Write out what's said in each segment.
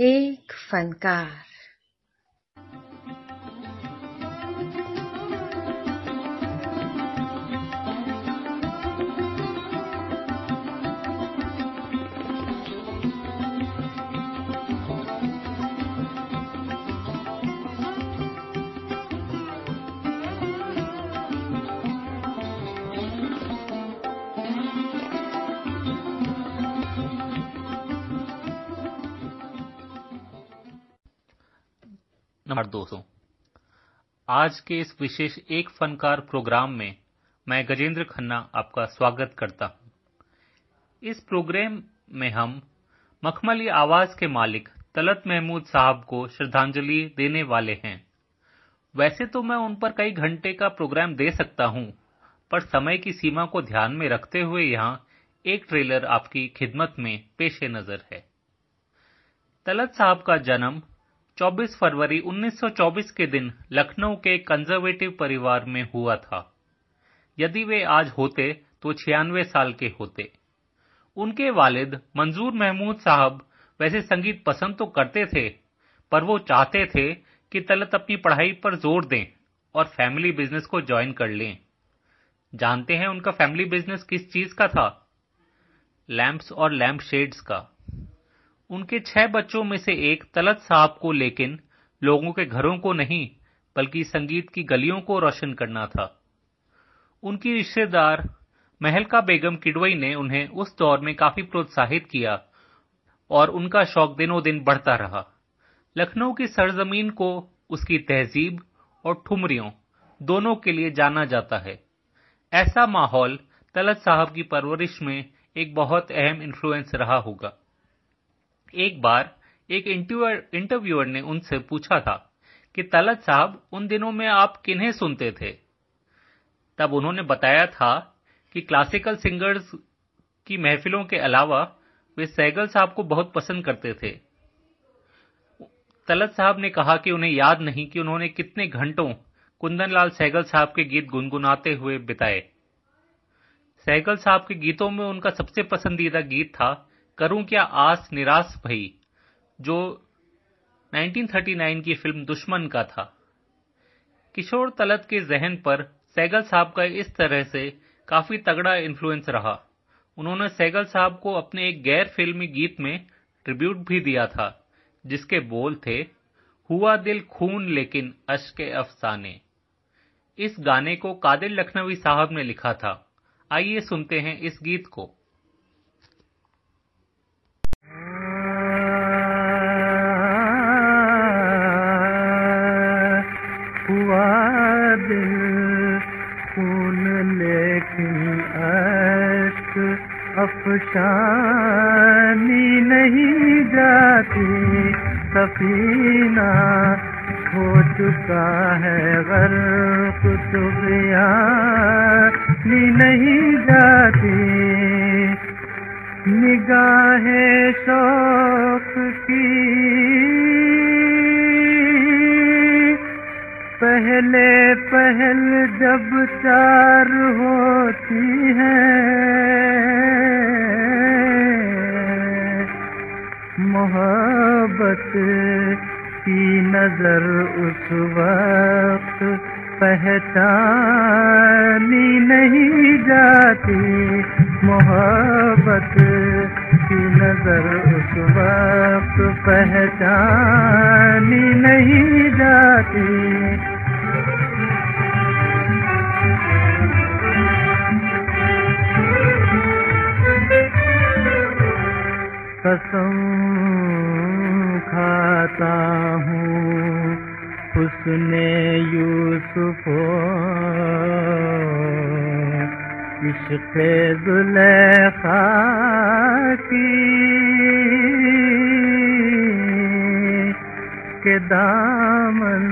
एक फनकार नमस्कार दोस्तों आज के इस विशेष एक फनकार प्रोग्राम में मैं गजेंद्र खन्ना आपका स्वागत करता हूँ। इस प्रोग्राम में हम मखमली आवाज़ के मालिक तलत महमूद साहब को श्रद्धांजलि देने वाले हैं। वैसे तो मैं उन पर कई घंटे का प्रोग्राम दे सकता हूँ, पर समय की सीमा को ध्यान में रखते हुए यहाँ एक ट्रेलर आपकी खिदमत में पेश नज़र है। तलत साहब का जन्म 24 फरवरी 1924 के दिन लखनऊ के कंजर्वेटिव परिवार में हुआ था। यदि वे आज होते तो छियानवे साल के होते। उनके वालिद मंजूर महमूद साहब वैसे संगीत पसंद तो करते थे, पर वो चाहते थे कि तलत अपनी पढ़ाई पर ज़ोर दें और फैमिली बिज़नेस को ज्वाइन कर लें। जानते हैं उनका फैमिली बिज़नेस किस चीज़ का था? लैंप्स और लैंप शेड्स का। उनके छह बच्चों में से एक तलत साहब को लेकिन लोगों के घरों को नहीं, बल्कि संगीत की गलियों को रोशन करना था। उनकी रिश्तेदार महलका बेगम किडवई ने उन्हें उस दौर में काफ़ी प्रोत्साहित किया और उनका शौक दिनों दिन बढ़ता रहा। लखनऊ की सरजमीन को उसकी तहजीब और ठुमरियों दोनों के लिए जाना जाता है। ऐसा माहौल तलत साहब की परवरिश में एक बहुत अहम इन्फ्लुएंस रहा होगा। एक बार एक इंटरव्यूअर ने उनसे पूछा था कि, तलत साहब, उन दिनों में आप किन्हें सुनते थे? तब उन्होंने बताया था कि क्लासिकल सिंगर्स की महफिलों के अलावा वे सैगल साहब को बहुत पसंद करते थे। तलत साहब ने कहा कि उन्हें याद नहीं कि उन्होंने कितने घंटों कुंदनलाल सैगल साहब के गीत गुनगुनाते हुए बिताए। सैगल साहब के गीतों में उनका सबसे पसंदीदा गीत था करूँ क्या आस निराश भई, जो 1939 की फ़िल्म दुश्मन का था। किशोर तलत के जहन पर सैगल साहब का इस तरह से काफ़ी तगड़ा इन्फ्लुएंस रहा। उन्होंने सैगल साहब को अपने एक गैर फिल्मी गीत में ट्रिब्यूट भी दिया था, जिसके बोल थे, हुआ दिल खून लेकिन अश्क अफसाने। इस गाने को कादिर लखनवी साहब ने लिखा था। आइए सुनते हैं इस गीत को। अफशानी नहीं जाती। सफीना हो चुका है गर्क तुबियानी नहीं जाती। निगाहें शौक की पहले पहल जब चार होती है। मोहब्बत की नज़र उस वक्त पहचानी नहीं जाती। मोहब्बत की नज़र उस वक्त पहचानी नहीं जाती। कसम खाता हूँ। उसने यूसुफ इश्क जुलेखा की के दामन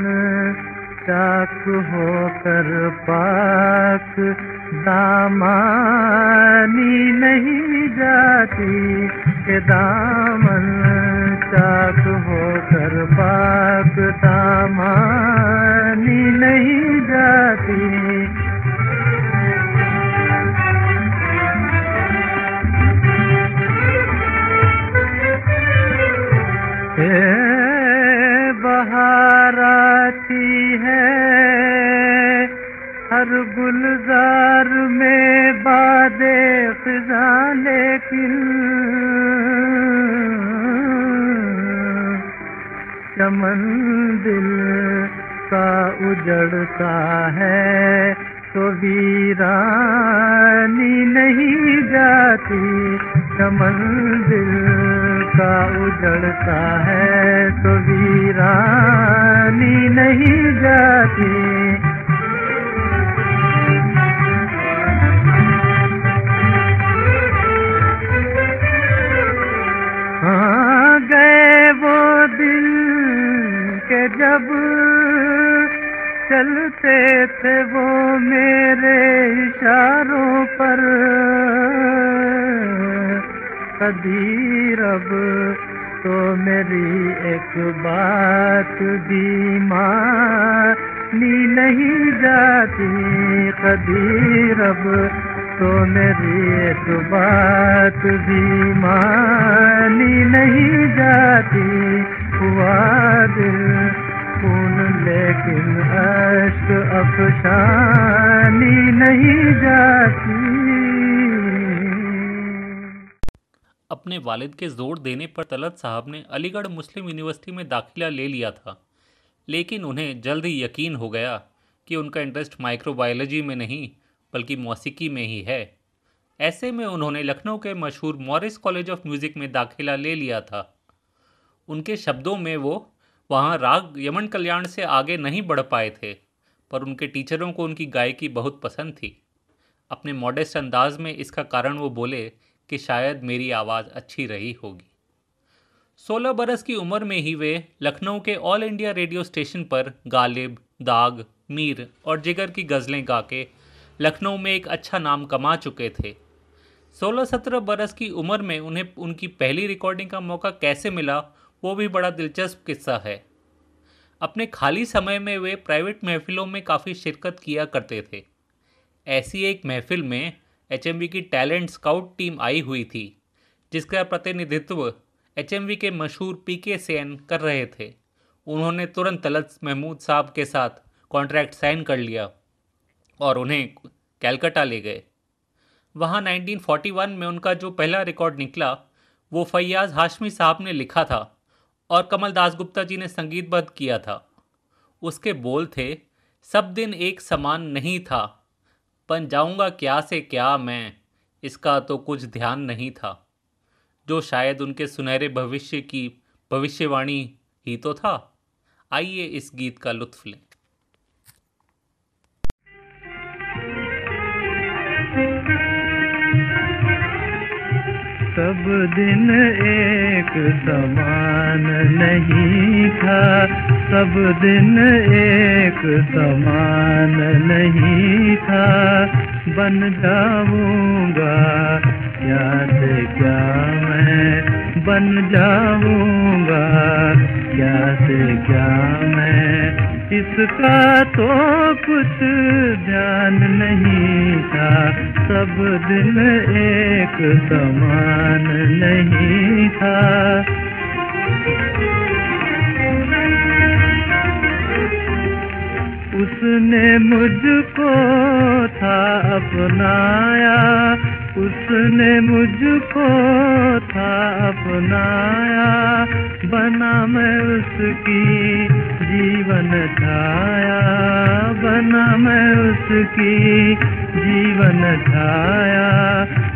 चाक होकर पाक दामानी नहीं जाती। के दामन चाक होकर अफशानी नहीं जाती। अपने वालिद के ज़ोर देने पर तलत साहब ने अलीगढ़ मुस्लिम यूनिवर्सिटी में दाखिला ले लिया था, लेकिन उन्हें जल्द ही यकीन हो गया कि उनका इंटरेस्ट माइक्रोबायोलॉजी में नहीं, बल्कि मौसीकी में ही है। ऐसे में उन्होंने लखनऊ के मशहूर मॉरिस कॉलेज ऑफ़ म्यूज़िक में दाखिला ले लिया था। उनके शब्दों में वो वहाँ राग यमन कल्याण से आगे नहीं बढ़ पाए थे। पर उनके टीचरों को उनकी गायकी बहुत पसंद थी। अपने मॉडेस्ट अंदाज में इसका कारण वो बोले कि शायद मेरी आवाज़ अच्छी रही होगी। सोलह बरस की उम्र में ही वे लखनऊ के ऑल इंडिया रेडियो स्टेशन पर गालिब, दाग, मीर और जिगर की गज़लें गा के लखनऊ में एक अच्छा नाम कमा चुके थे। सोलह सत्रह बरस की उम्र में उन्हें उनकी पहली रिकॉर्डिंग का मौका कैसे मिला, वो भी बड़ा दिलचस्प किस्सा है। अपने खाली समय में वे प्राइवेट महफिलों में काफ़ी शिरकत किया करते थे। ऐसी एक महफिल में एच की टैलेंट स्काउट टीम आई हुई थी, जिसका प्रतिनिधित्व एच के मशहूर पी के सेन कर रहे थे। उन्होंने तुरंत तलत महमूद साहब के साथ कॉन्ट्रैक्ट साइन कर लिया और उन्हें कैलकटा ले गए। वहाँ 1941 में उनका जो पहला रिकॉर्ड निकला, वो फैयाज हाशमी साहब ने लिखा था। और कमल दास गुप्ता जी ने संगीतबद्ध किया था। उसके बोल थे, सब दिन एक समान नहीं था बन जाऊँगा क्या से क्या मैं, इसका तो कुछ ध्यान नहीं था जो शायद उनके सुनहरे भविष्य की, भविष्यवाणी ही तो था। आइए इस गीत का लुत्फ लें। सब दिन एक समान नहीं था, सब दिन एक समान नहीं था। बन जाऊँगा क्या से क्या मैं? बन जाऊँगा क्या से क्या मैं? इसका तो कुछ ध्यान नहीं था, सब दिन एक समान नहीं था। उसने मुझको था अपनाया उसने मुझको था अपनाया बना मैं उसकी जीवन छाया बना मैं उसकी जीवन छाया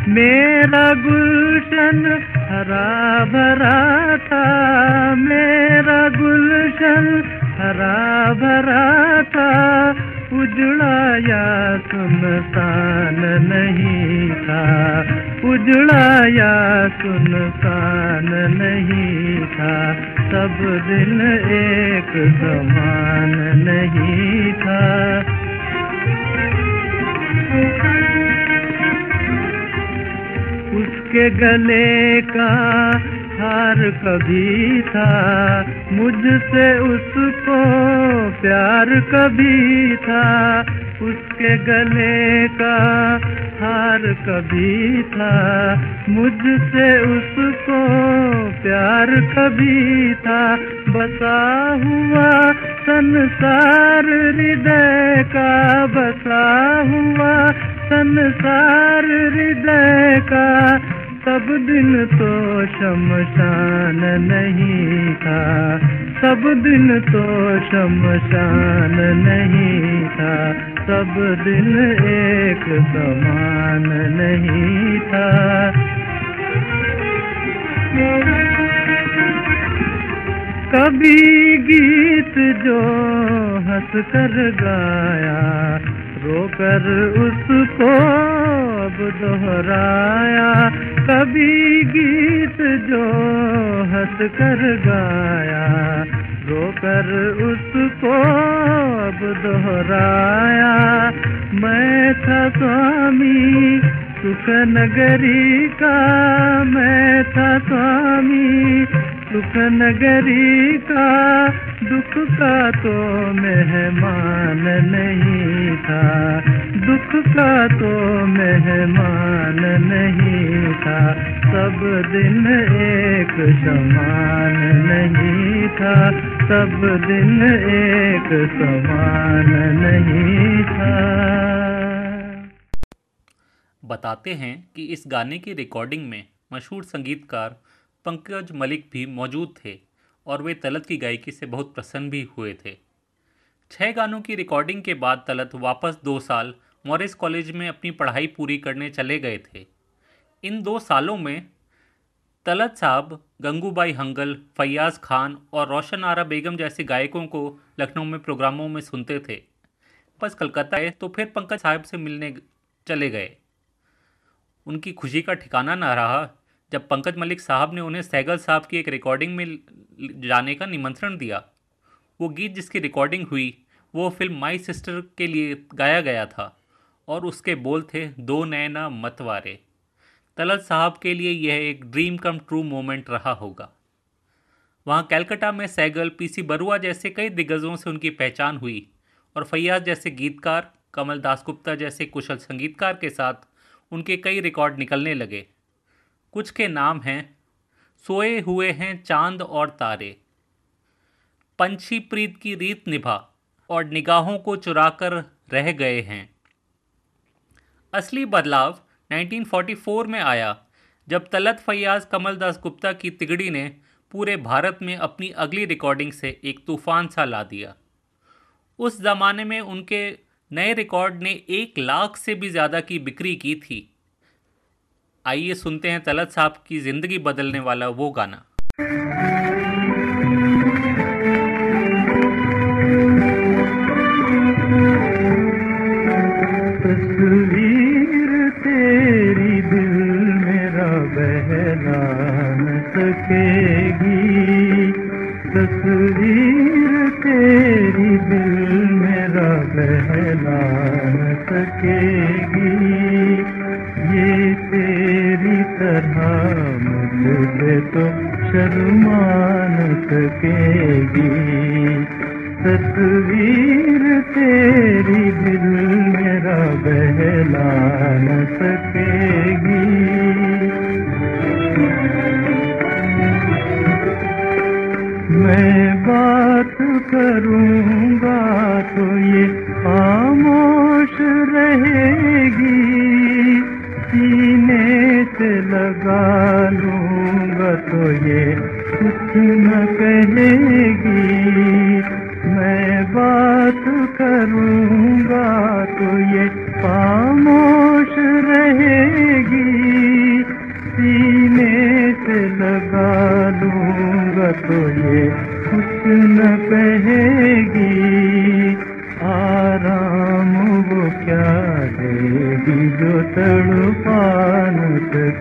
मेरा गुलशन हरा भरा था, मेरा गुलशन हरा भरा था उजड़ा या सुनसान नहीं था। उजड़ा या सुनसान नहीं था। सब दिन एक समान नहीं था। उसके गले का हार कभी था, मुझसे उसको प्यार कभी था, उसके गले का हार कभी था, मुझसे उसको प्यार कभी था, बसा हुआ संसार हृदय का, बसा हुआ संसार हृदय का सब दिन तो शमशान नहीं था। सब दिन तो शमशान नहीं था। सब दिन एक समान नहीं था। कभी गीत जो हंस कर गाया रोकर उसको अब दोहराया। कभी गीत जो हंस कर गाया। रोकर उसको अब दोहराया। मैं था स्वामी सुख नगरी का। मैं था स्वामी सुख नगरी का, दुख का तो मेहमान नहीं था। दुख का तो मेहमान नहीं था। सब दिन एक समान नहीं था। सब दिन एक समान नहीं था। बताते हैं कि इस गाने की रिकॉर्डिंग में मशहूर संगीतकार पंकज मलिक भी मौजूद थे और वे तलत की गायकी से बहुत प्रसन्न भी हुए थे। छः गानों की रिकॉर्डिंग के बाद तलत वापस दो साल मॉरिस कॉलेज में अपनी पढ़ाई पूरी करने चले गए थे। इन दो सालों में तलत साहब, गंगूबाई हंगल, फैयाज खान और रोशन आरा बेगम जैसे गायकों को लखनऊ में प्रोग्रामों में सुनते थे। बस कलकत्ता आए तो फिर पंकज साहब से मिलने चले गए। उनकी खुशी का ठिकाना ना रहा जब पंकज मलिक साहब ने उन्हें सैगल साहब की एक रिकॉर्डिंग में जाने का निमंत्रण दिया, वो गीत जिसकी रिकॉर्डिंग हुई, वो फ़िल्म माई सिस्टर के लिए गाया गया था और उसके बोल थे, दो नैना मतवारे तलत साहब के लिए यह एक ड्रीम कम ट्रू मोमेंट रहा होगा। वहाँ कैलकाटा में सैगल पीसी बरुआ जैसे कई दिग्गजों से उनकी पहचान हुई और फैयाज जैसे गीतकार, कमल दासगुप्ता जैसे कुशल संगीतकार के साथ उनके कई रिकॉर्ड निकलने लगे। कुछ के नाम हैं। सोए हुए हैं चाँद और तारे। पंछी प्रीत की रीत निभा और निगाहों को चुराकर रह गए हैं। असली बदलाव 1944 में आया, जब तलत फैयाज कमल दास गुप्ता की तिगड़ी ने पूरे भारत में अपनी अगली रिकॉर्डिंग से एक तूफ़ान सा ला दिया। उस ज़माने में उनके नए रिकॉर्ड ने एक लाख से भी ज़्यादा की बिक्री की थी। आइए सुनते हैं तलत साहब की ज़िंदगी बदलने वाला वो गाना। शर्मा मान सकेगी तस्वीर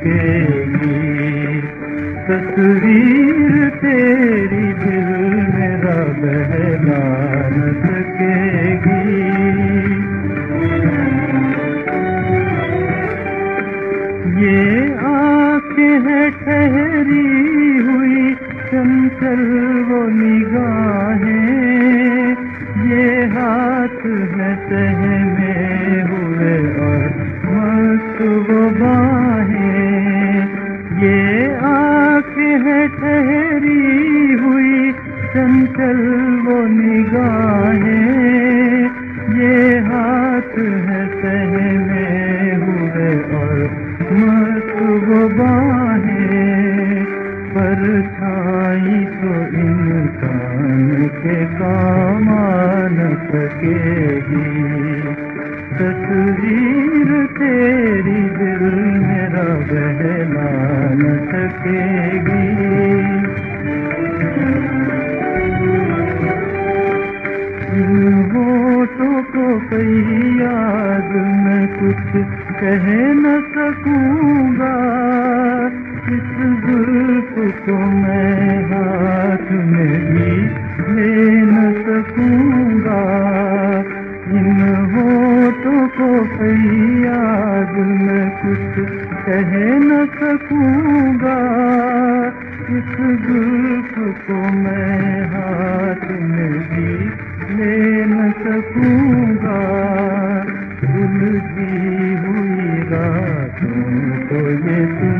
सकेगी तस्वीर। कुछ कह न सकूँगा इस दुख को मैं हाथ में भी ले न सकूँगा। उलझी हुई रातों को ये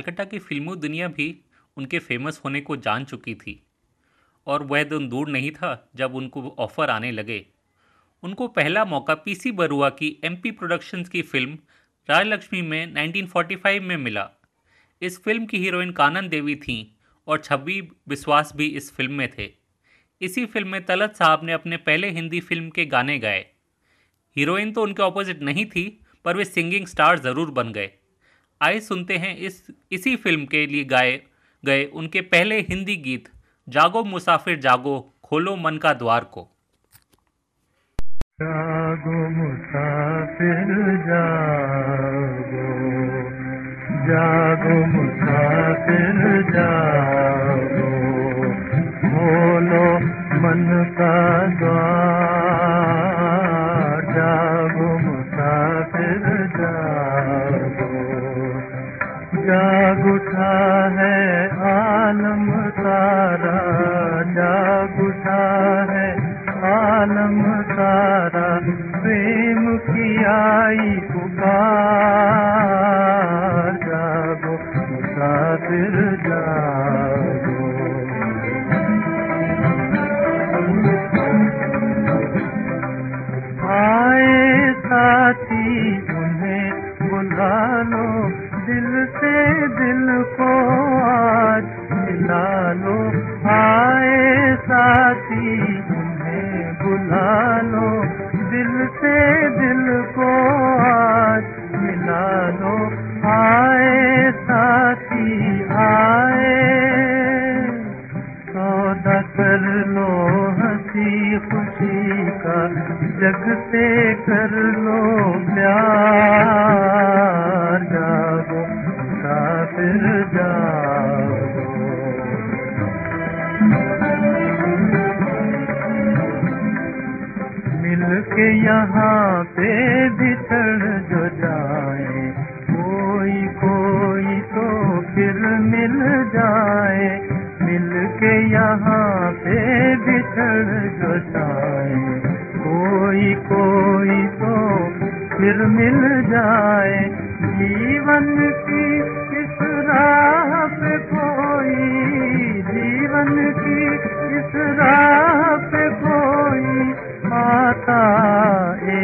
कलकत्ता की फ़िल्मों दुनिया भी उनके फ़ेमस होने को जान चुकी थी। और वह दिन दूर नहीं था जब उनको ऑफ़र आने लगे। उनको पहला मौका पीसी बरुआ की एमपी प्रोडक्शंस की फ़िल्म राजलक्ष्मी में 1945 में मिला। इस फ़िल्म की हीरोइन कानन देवी थीं और छवि विश्वास भी इस फ़िल्म में थे। इसी फ़िल्म में तलत साहब ने अपने पहले हिंदी फ़िल्म के गाने गाए। हीरोइन तो उनके ऑपोजिट नहीं थी, पर वे सिंगिंग स्टार ज़रूर बन गए। आइए सुनते हैं इस, इसी फ़िल्म के लिए गाए गए उनके पहले हिंदी गीत, जागो मुसाफिर जागो, खोलो मन का द्वार को। जागो मुसाफिर जागो जागो मुसाफिर जागो, खोलो मन का द्वार। उठा है आलम सारा।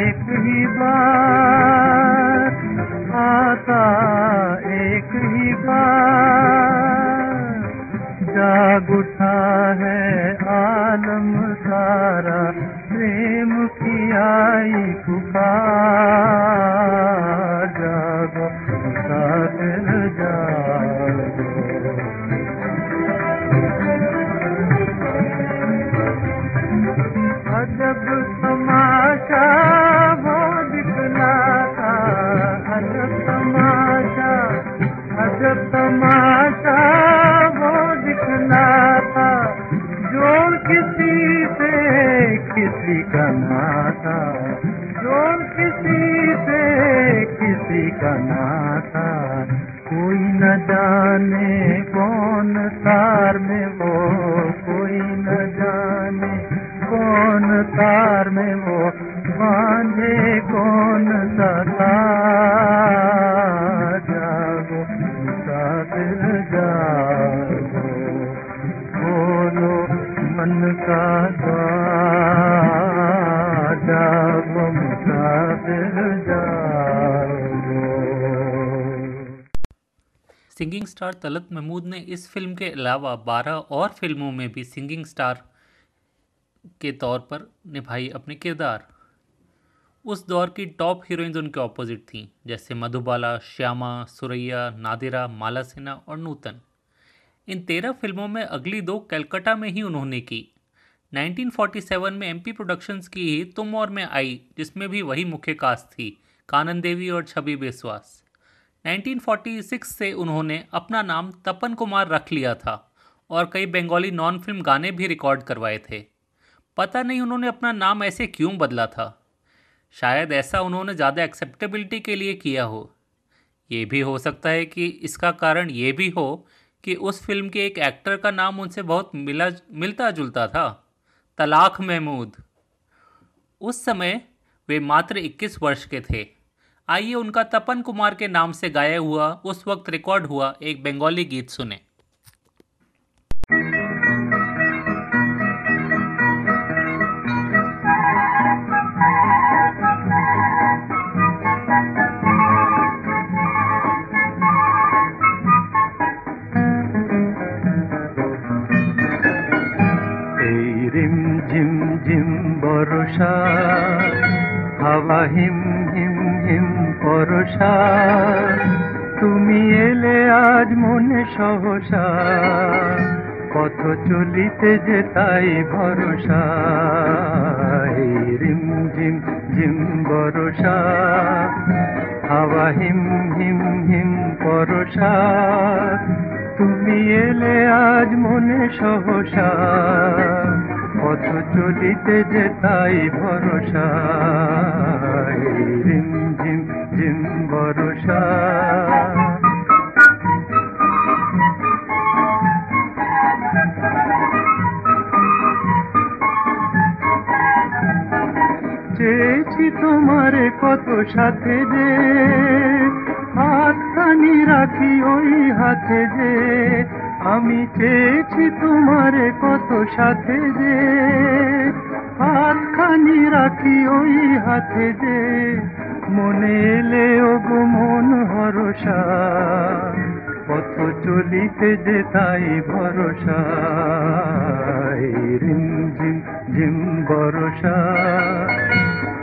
एक ही बार स्टार तलत महमूद ने इस फ़िल्म के अलावा 12 और फ़िल्मों में भी सिंगिंग स्टार के तौर पर निभाई अपने किरदार। उस दौर की टॉप हीरोइंस उनके ऑपोजिट थीं, जैसे मधुबाला, श्यामा, सुरैया, नादिरा माला सिन्हा और नूतन। इन तेरह फ़िल्मों में अगली दो कलकत्ता में ही उन्होंने की। 1947 में एमपी प्रोडक्शंस की ही तुम और मैं आई, जिसमें भी वही मुख्य कास्ट थी, कानन देवी और छवि बेसवास। 1946 से उन्होंने अपना नाम तपन कुमार रख लिया था और कई बंगाली नॉन फ़िल्म गाने भी रिकॉर्ड करवाए थे। पता नहीं उन्होंने अपना नाम ऐसे क्यों बदला था। शायद ऐसा उन्होंने ज़्यादा एक्सेप्टेबिलिटी के लिए किया हो। ये भी हो सकता है कि इसका कारण ये भी हो कि उस फ़िल्म के एक एक्टर का नाम उनसे बहुत मिला मिलता जुलता था। तलाक महमूद। उस समय वे मात्र 21 वर्ष के थे। आइए उनका तपन कुमार के नाम से गाया हुआ उस वक्त रिकॉर्ड हुआ एक बंगाली गीत सुने বর্ষা হাওয়া হিম হিম হিম পরশা তুমি এলে আজ মনে সহসা। পথ চলিতে যে তাই ভরসা। রিম ঝিম ঝিম বরসা। হাওয়া হিম হিম হিম পরশা তুমি এলে আজ মনে সহসা। পথ চলিতে যে তাই ভরসা। রিম ঝিম ঝিম ভরসা চেয়েছি তোমারে কত সাথে যে, হাতখানি রাখি ওই হাতে যে। আমি চেয়েছি তোমারে কত সাথে যে, হাতখানি রাখি ওই হাতে যে। যে তাই ভরসা রিম ঝিম বরসা,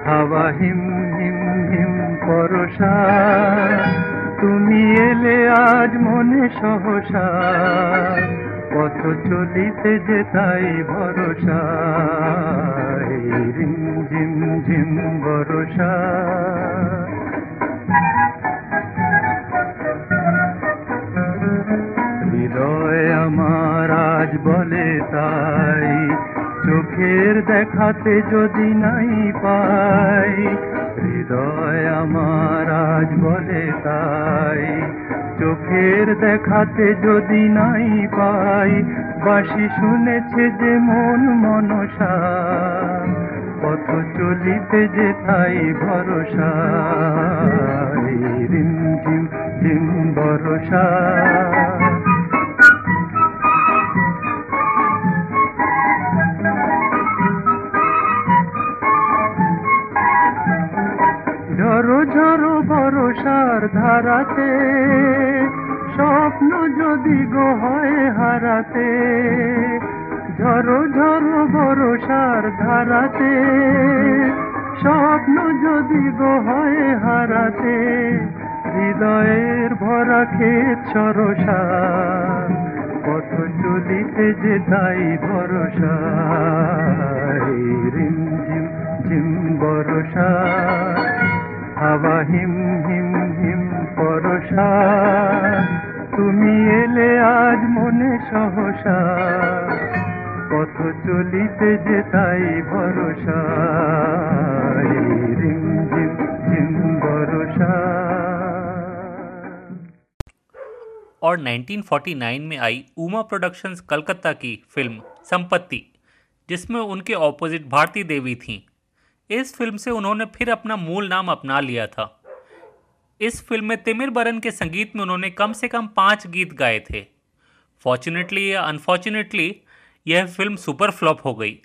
হাওয়া হিম হিম হিম পরশা তুমি এলে আজ মনে সহসা, পথ চলিতে যে তাই ভরসা, রিম ঝিম ঝিম বরসা। তাই চোখের দেখাতে যদি নাই পাই, হৃদয় আমার আজ বলে তাই। চোখের দেখাতে যদি নাই পাই বাসি শুনেছে যে মন মনসা। পথ চলিতে যে তাই ভরসা রিম ঝিম ঝিম ভরসা। ভরসার ধারাতে, স্বপ্ন যদি গো হয় হারাতে, ঝরো ঝরো ভরসার ধারাতে, স্বপ্ন যদি গো হয় হারাতে, হৃদয়ের ভরা খেত সরসা, পথ চলিতে যে তাই ভরসা রিম ঝিম ঝিম বরসা, হাওয়া হিম হিম হিম পরশা তুমি এলে আজ মনে সহসা পথ চলিতে যে তাই ভরসা রিম ঝিম ঝিম বরসা और 1949 में आई उमा प्रोडक्शंस कलकत्ता की फिल्म संपत्ति जिसमें उनके ऑपोजिट भारती देवी थीं इस फिल्म से उन्होंने फिर अपना मूल नाम अपना लिया था इस फ़िल्म में तिमिर बरन के संगीत में उन्होंने कम से कम पाँच गीत गाए थे। फॉर्चुनेटली या अनफॉर्चुनेटली यह फ़िल्म सुपर फ्लॉप हो गई।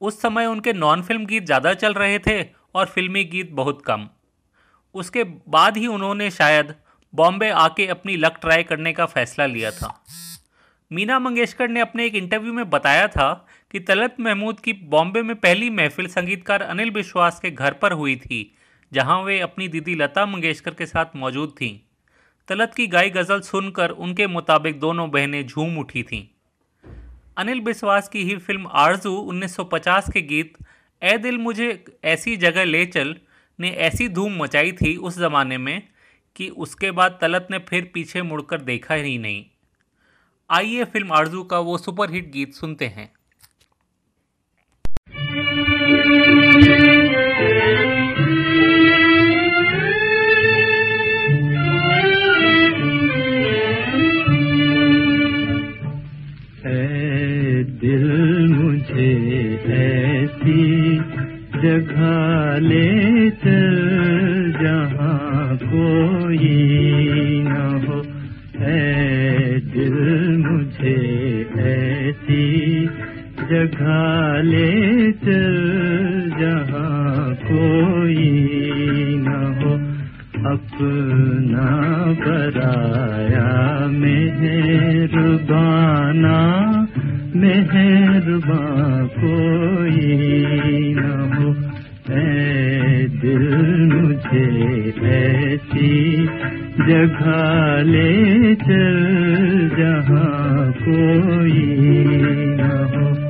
उस समय उनके नॉन फ़िल्म गीत ज़्यादा चल रहे थे और फिल्मी गीत बहुत कम। उसके बाद ही उन्होंने शायद बॉम्बे आके अपनी लक ट्राई करने का फैसला लिया था। मीना मंगेशकर ने अपने एक इंटरव्यू में बताया था कि तलत महमूद की बॉम्बे में पहली महफिल संगीतकार अनिल विश्वास के घर पर हुई थी। जहाँ वे अपनी दीदी लता मंगेशकर के साथ मौजूद थीं। तलत की गाई गज़ल सुनकर उनके मुताबिक दोनों बहनें झूम उठी थीं। अनिल विश्वास की ही फ़िल्म आरज़ू 1950 के गीत ए दिल मुझे ऐसी जगह ले चल ने ऐसी धूम मचाई थी उस ज़माने में कि उसके बाद तलत ने फिर पीछे मुड़कर देखा ही नहीं। आइए फ़िल्म आरज़ू का वो सुपरहिट गीत सुनते हैं। जगह ले चल, जहाँ कोई न हो। है दिल मुझे ऐसी जगह ले चल, जहाँ कोई न हो। अपना बराया मेहरबाना मेहरबा कोई न हो दिल मुझे ऐसी जगह ले चल जहाँ कोई न हो।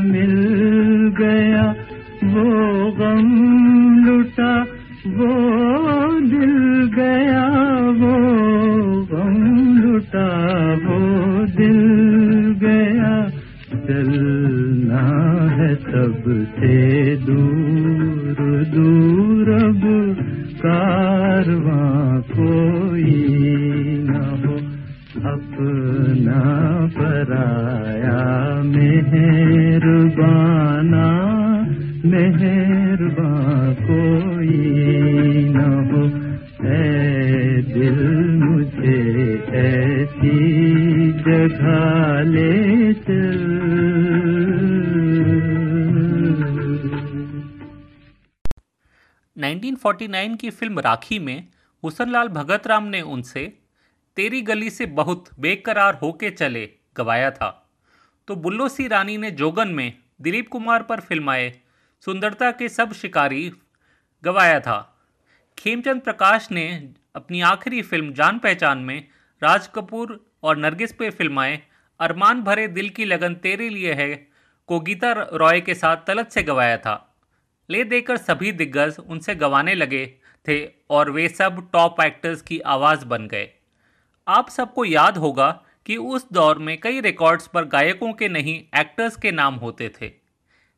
मिल गया। वो गम लुटा, वो दिल गया। वो गम लुटा, वो दिल गया। चलना है सबसे दूर दूर अब कारवां। पराया मेहरबाना, मेहरबा कोई न हो। ऐ दिल मुझे ऐसी जगह ले चल। 1949 की फ़िल्म राखी में हुसनलाल भगत राम ने उनसे, तेरी गली से बहुत बेकरार होके चले। गवाया था। तो बुल्लो सी रानी ने जोगन में दिलीप कुमार पर फिल्माए सुंदरता के सब शिकारी गवाया था। खेमचंद प्रकाश ने अपनी आखिरी फ़िल्म जान पहचान में राज कपूर और नरगिस पे फिल्माए अरमान भरे दिल की लगन तेरे लिए है को गीता रॉय के साथ तलत से गवाया था। ले देकर सभी दिग्गज उनसे गवाने लगे थे और वे सब टॉप एक्टर्स की आवाज़ बन गए। आप सबको याद होगा कि उस दौर में कई रिकॉर्ड्स पर गायकों के नहीं एक्टर्स के नाम होते थे।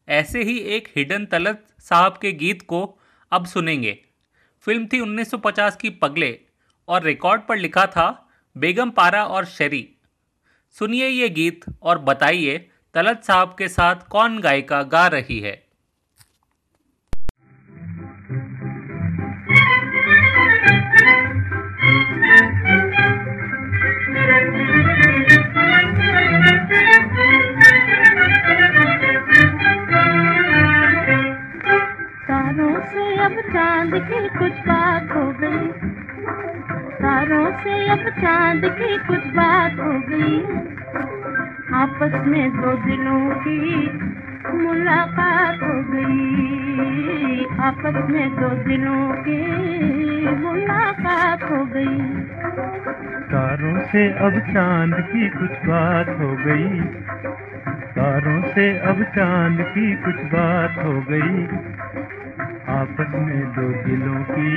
ऐसे ही एक हिडन तलत साहब के गीत को अब सुनेंगे। फ़िल्म थी 1950 की पगले और रिकॉर्ड पर लिखा था बेगम पारा और शरी। सुनिए ये गीत और बताइए तलत साहब के साथ कौन गायिका गा रही है। अब चाँद की कुछ बात हो गई। तारों से अब चाँद की कुछ बात हो गई। आपस में दो दिलों की मुलाकात हो गई। आपस में दो दिलों की मुलाकात हो गई। तारों से अब चाँद की कुछ बात हो गई। तारों से अब चाँद की कुछ बात हो गई। आपस में दो दिलों की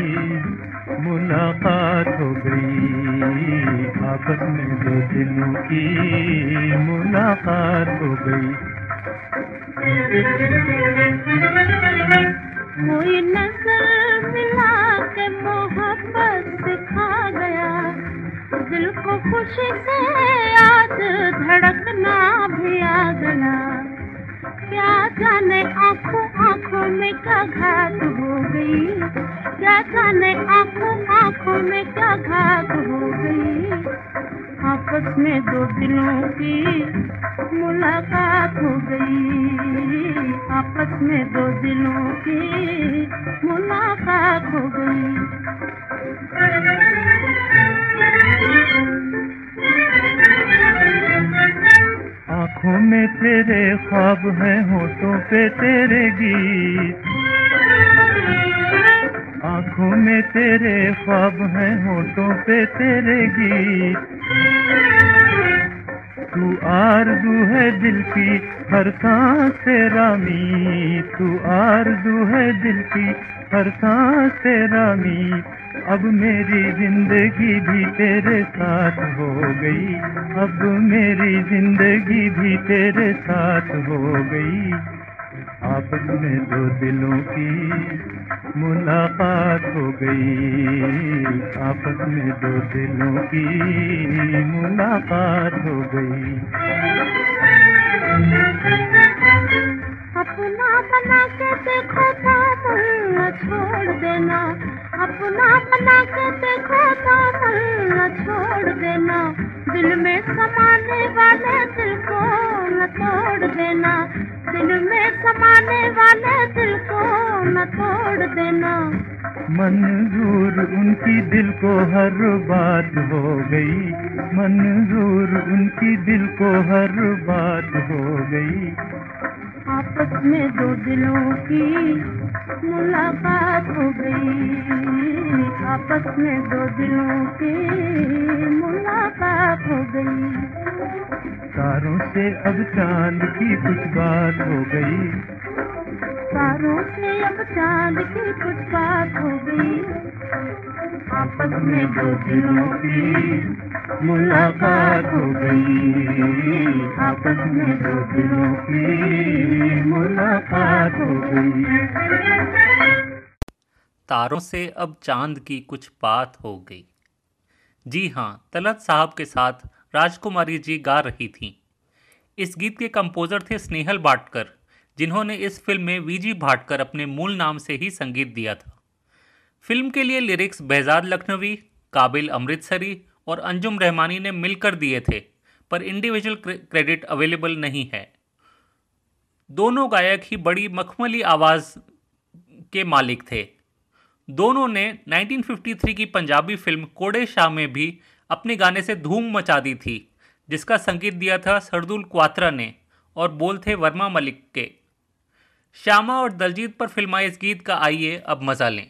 मुलाकात हो गई। आपस में दो दिलों की मुलाकात हो गई। कोई नज़र मिला के मोहब्बत सिखा गया। दिल को खुशी से आज धड़कना भी आ गया। क्या जाने आँखों आँखों में क्या घात हो गई? क्या जाने आँखों आँखों में क्या घात हो गई? आपस में दो दिलों की मुलाकात हो गई। आपस में दो दिलों की मुलाकात हो गई। आँखों में तेरे ख्वाब है होठों पे तेरे गीत। आँखों में तेरे ख्वाब है होठों पे तेरे गीत। तू आरज़ू है दिल की हर सांस तेरा मीत। तू आरज़ू है दिल की हर सांस तेरा अब मेरी ज़िंदगी भी तेरे साथ हो गई। अब मेरी ज़िंदगी भी तेरे साथ हो गई। आपस में दो दिलों की मुलाकात हो गई। आपस में दो दिलों की मुलाकात हो गई। अपना बना के देखो दामन न छोड़ देना। अपना बना के देखो दामन न छोड़ देना। दिल में समाने वाले दिल को न तोड़ देना। दिल में समाने वाले दिल को न तोड़ देना। मंजूर उनकी दिल को हर बात हो गई। मंजूर उनकी दिल को हर बात हो गई। आपस में दो दिलों की मुलाकात हो गई। आपस में दो दिलों की मुलाकात हो गई। तारों से अब चाँद की कुछ बात हो गई। तारों से अब चाँद की कुछ बात हो गई। आपस में दो दिलों की मुलाकात हो गई। आपस में दो दिलों की मुलाकात हो गई। तारों से अब चाँद की कुछ बात हो गई। जी हाँ तलत साहब के साथ राजकुमारी जी गा रही थीं। इस गीत के कंपोजर थे स्नेहल भाटकर जिन्होंने इस फ़िल्म में वीजी भाटकर अपने मूल नाम से ही संगीत दिया था। फ़िल्म के लिए लिरिक्स बेजाद लखनवी, काबिल अमृतसरी और अंजुम रहमानी ने मिलकर दिए थे, पर इंडिविजुअल क्रेडिट अवेलेबल नहीं है। दोनों गायक ही बड़ी मखमली आवाज़ के मालिक थे। दोनों ने 1953 की पंजाबी फ़िल्म कोड़े शाह में भी अपने गाने से धूम मचा दी थी, जिसका संगीत दिया था सरदुल क्वात्रा ने और बोल थे वर्मा मलिक के। श्यामा और दलजीत पर फिल्माए इस गीत का आइए अब मज़ा लें।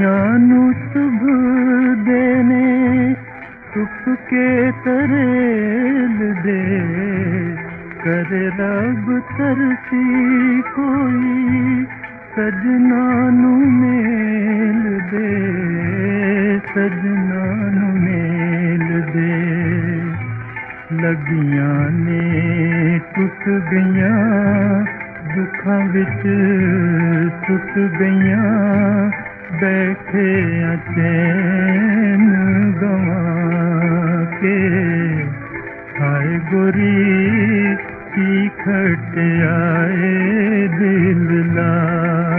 दुनिया शुभ देने, सुख के तरेल दे। करे रब तरसी कोई सजना मेल दे। सजना मेल दे। लगिया ने टुट गया दुखा बिच टुट गया बैठे अचैन गवा के हाय गोरी की खट आए दिल लाके।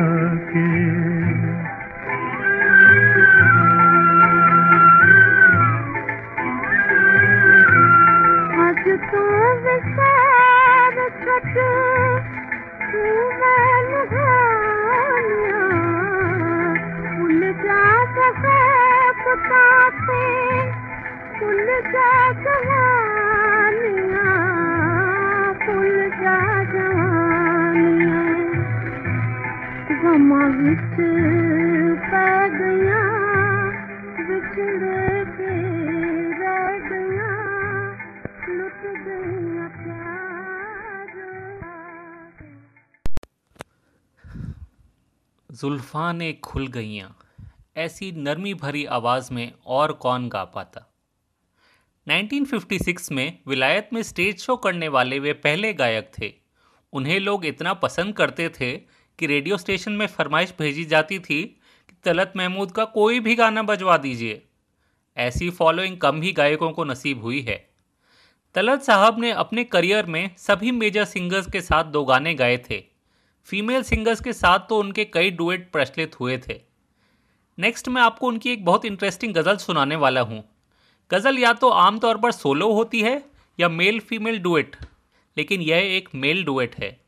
जुल्फाने खुल गईयां ऐसी नरमी भरी आवाज़ में और कौन गा पाता? 1956 में विलायत में स्टेज शो करने वाले वे पहले गायक थे। उन्हें लोग इतना पसंद करते थे कि रेडियो स्टेशन में फरमाइश भेजी जाती थी कि तलत महमूद का कोई भी गाना बजवा दीजिए। ऐसी फॉलोइंग कम ही गायकों को नसीब हुई है। तलत साहब ने अपने करियर में सभी मेजर सिंगर्स के साथ दो गाने गाए थे। फीमेल सिंगर्स के साथ तो उनके कई डुएट प्रचलित हुए थे। नेक्स्ट मैं आपको उनकी एक बहुत इंटरेस्टिंग गज़ल सुनाने वाला हूँ। गज़ल या तो आमतौर पर सोलो होती है या मेल फीमेल डुएट, लेकिन यह एक मेल डुएट है।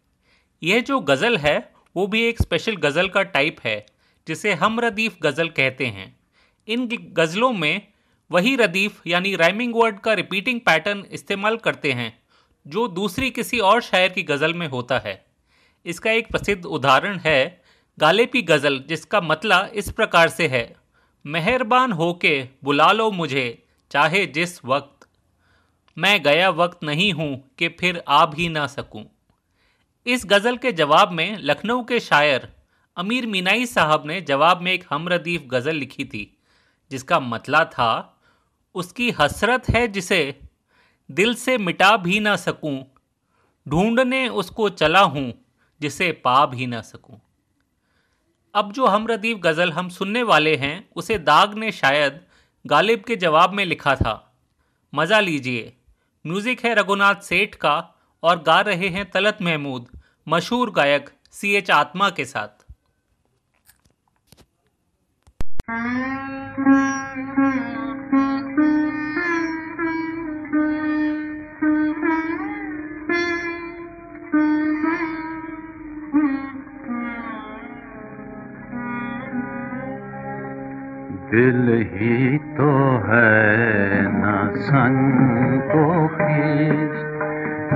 यह जो गज़ल है, वो भी एक स्पेशल गज़ल का टाइप है, जिसे हम रदीफ गज़ल कहते हैं। इन गज़लों में वही रदीफ यानी राइमिंग वर्ड का रिपीटिंग पैटर्न इस्तेमाल करते हैं, जो दूसरी किसी और शायर की गज़ल में होता है। इसका एक प्रसिद्ध उदाहरण है गाले गालेपी गज़ल, जिसका मतला इस प्रकार से है, मेहरबान होके बुला लो मुझे। चाहे जिस वक्त। मैं गया वक्त नहीं हूँ कि फिर आ भी ना सकूँ। इस गज़ल के जवाब में लखनऊ के शायर अमीर मीनाई साहब ने जवाब में एक हमरदीफ गज़ल लिखी थी, जिसका मतला था, उसकी हसरत है जिसे दिल से मिटा भी ना सकूँ, ढूँढने उसको चला हूँ जिसे पा भी ना सकूँ। अब जो हमरदीफ गज़ल हम सुनने वाले हैं, उसे दाग ने शायद गालिब के जवाब में लिखा था, मज़ा लीजिए। म्यूज़िक है रघुनाथ सेठ का और गा रहे हैं तलत महमूद, मशहूर गायक सी एच आत्मा के साथ। दिल ही तो है न संग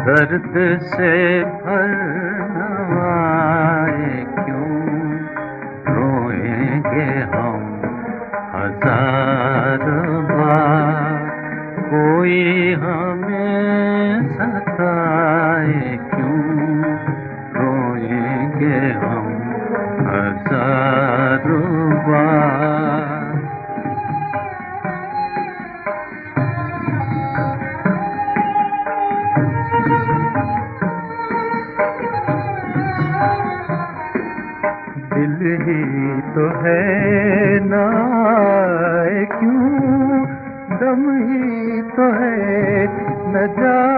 दर्द से भरनवाए क्यों? रोएँगे हम हज़ार बार। कोई हमें सताए क्यों? रोएँगे हम हज़ार न जाए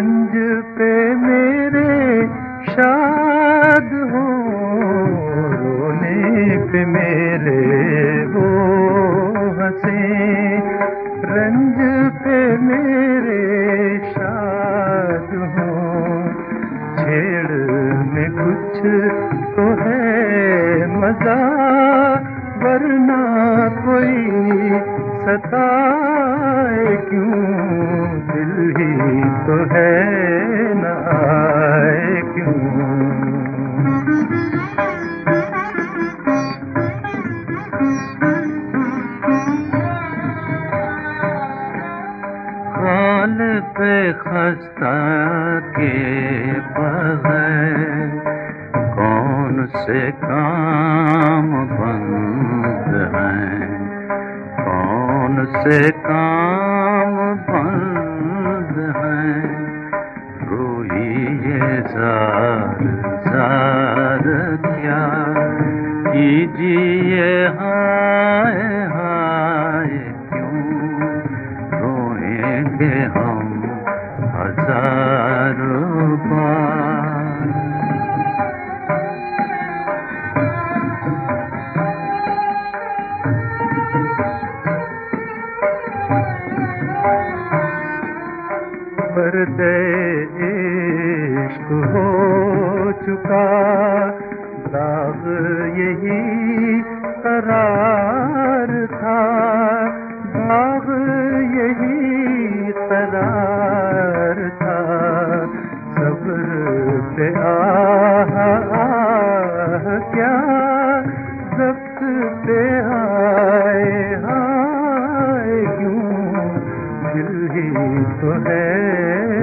रंज पे मेरे शाद हो, रोने पे मेरे वो हंसे। रंज पे मेरे शाद हो, छेड़ में कुछ तो है मज़ा, वरना कोई सताए क्यों? ही तो है न आए क्यों पे खस्ता के बगैर कौन से काम बंद हैं? कौन से काम यही करार था। दाग यही करार था। सब्र पे आह क्या जब्त पे आए हाय क्यों? दिल ही तो है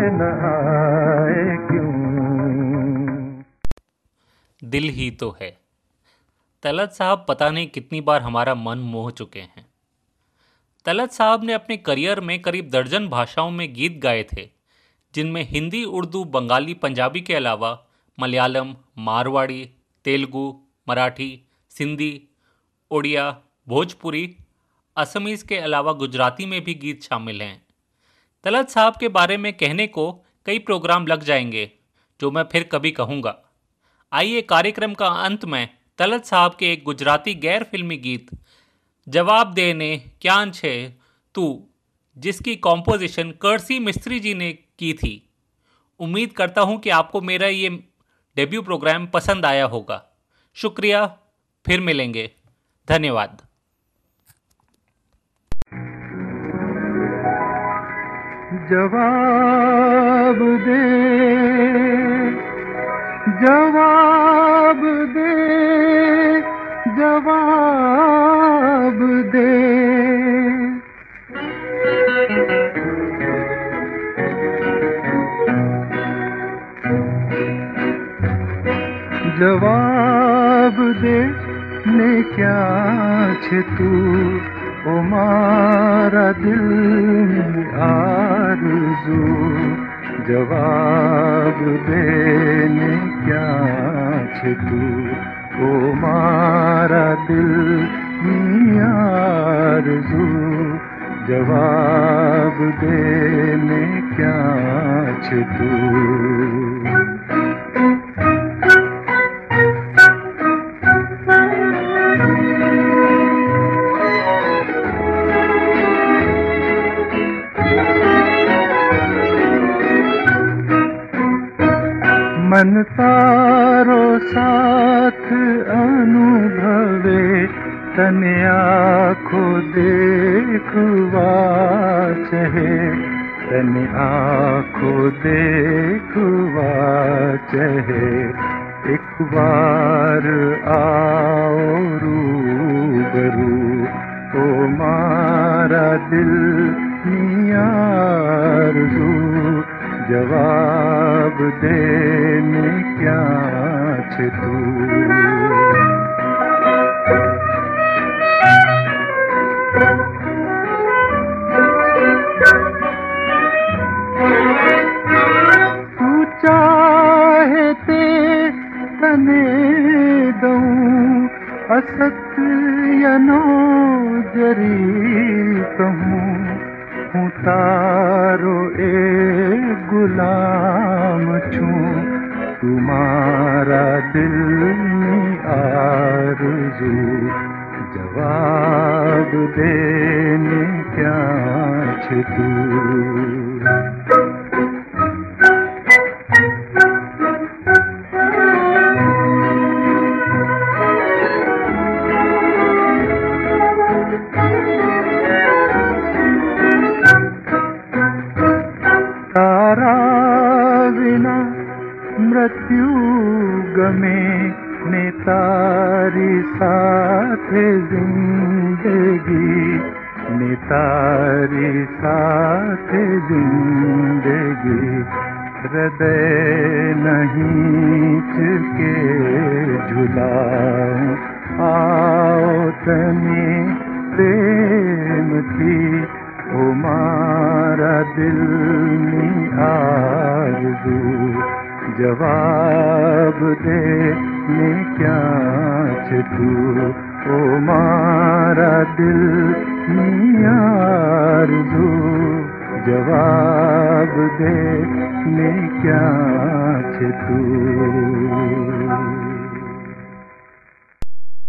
न आए क्यों? दिल ही तो है। तलत साहब पता नहीं कितनी बार हमारा मन मोह चुके हैं। तलत साहब ने अपने करियर में करीब दर्जन भाषाओं में गीत गाए थे, जिनमें हिंदी, उर्दू, बंगाली, पंजाबी के अलावा मलयालम, मारवाड़ी, तेलुगु, मराठी, सिंधी उड़िया भोजपुरी, असमीज के अलावा गुजराती में भी गीत शामिल हैं। तलत साहब के बारे में कहने को कई प्रोग्राम लग जाएँगे, जो मैं फिर कभी कहूँगा। आइए कार्यक्रम का अंत में तलत साहब के एक गुजराती गैर फिल्मी गीत, जवाब देने क्या छे तू, जिसकी कॉम्पोजिशन करसी मिस्त्री जी ने की थी। उम्मीद करता हूँ कि आपको मेरा ये डेब्यू प्रोग्राम पसंद आया होगा। शुक्रिया, फिर मिलेंगे। धन्यवाद। जवाब दे जवाब दे जवाब दे। जवाब दे ने क्या छे तू ओ मारा दिल तू ओ मारा दिल आरज़ू जवाब देने क्या छू चाहे ते तने दऊं असत यनो जरी कहूँ। हूँ तारो ए गुलाम छू। तुम्हारा दिल आरज़ू, जवाब देने क्या छे ज़िंदगी ने तारी साथ ज़िंदगी। हृदय नहीं चुके झुलाऊं, आओ तने प्रेम थी ओ मारा दिल में जवाब दे क्या तू मारा दिल यार जवाब दे ने क्या तू?